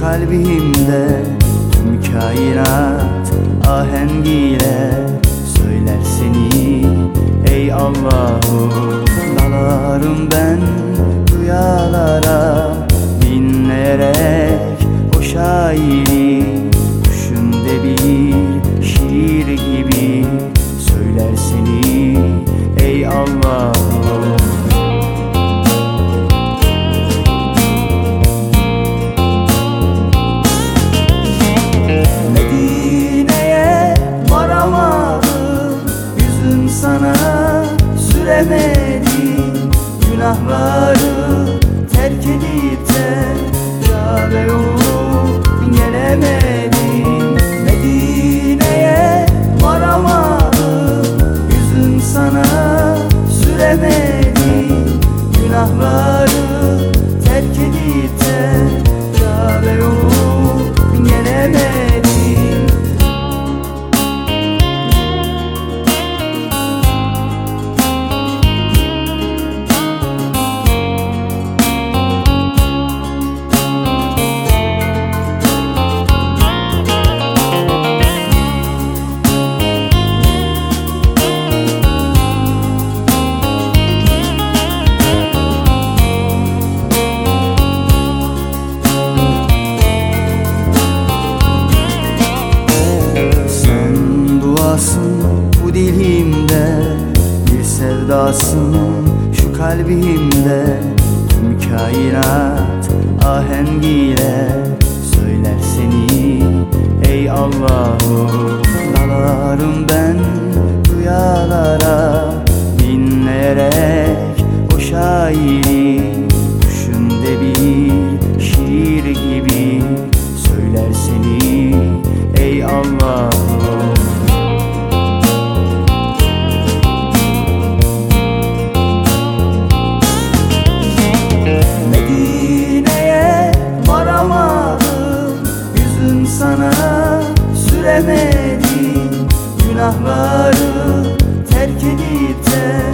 kalbimde. Tüm kainat ahengiyle Söyler seni. Ey Allahu Dalarım ben rüyalara Dinleyerek o şairi Düşümde bir şiir gibi Söyler seni terk edip de kalbimde Tüm kainat ahengiyle Söyler seni ey Allahu Dalarım ben rüyalara Dinleyerek sana süremedim. Günahları terk edip de